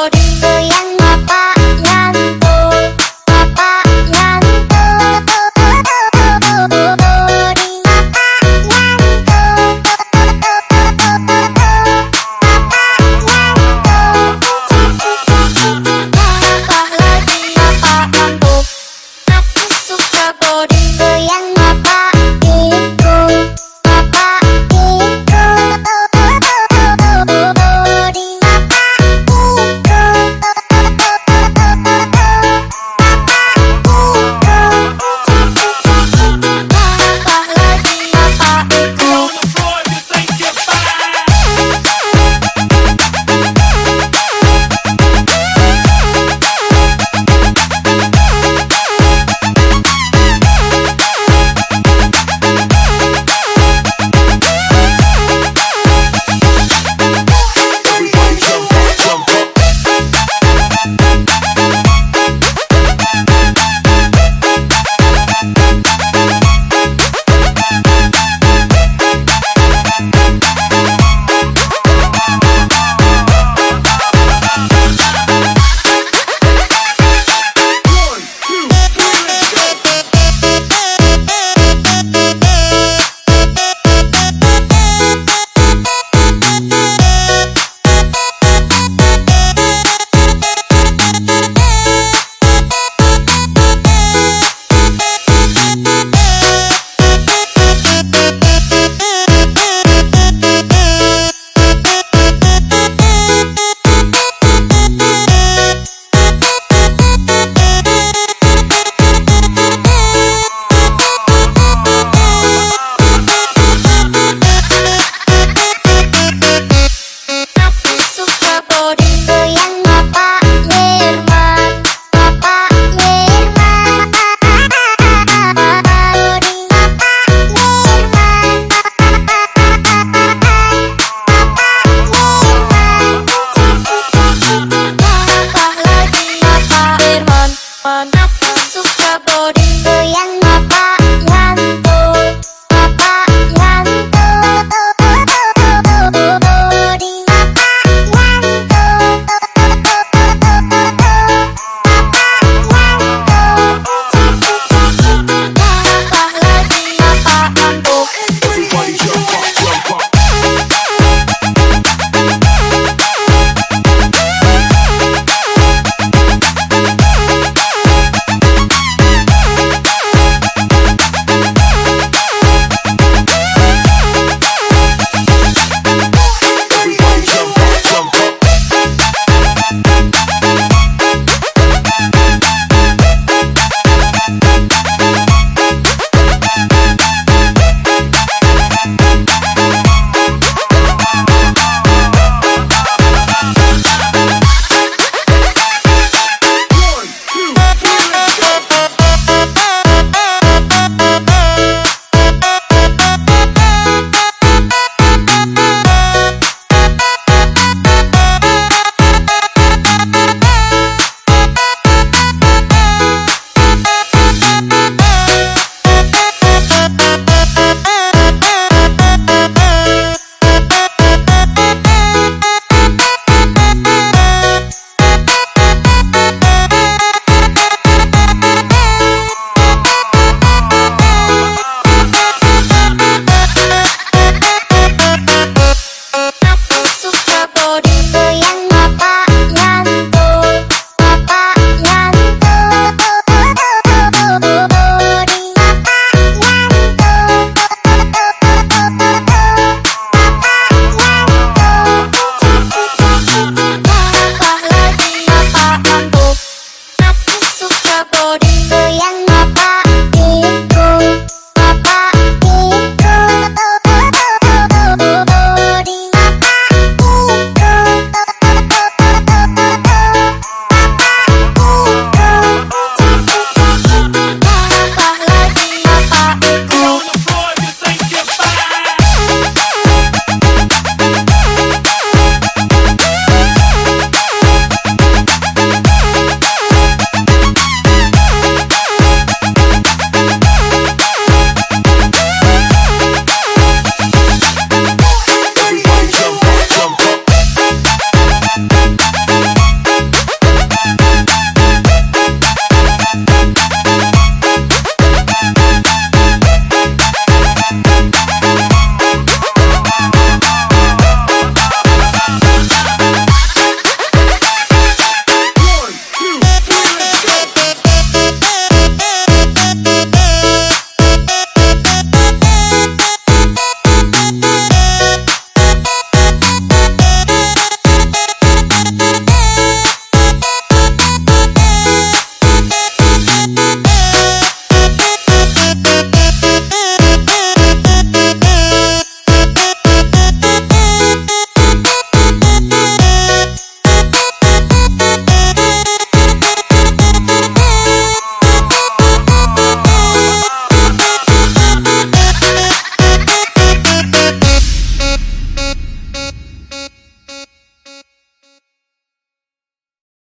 body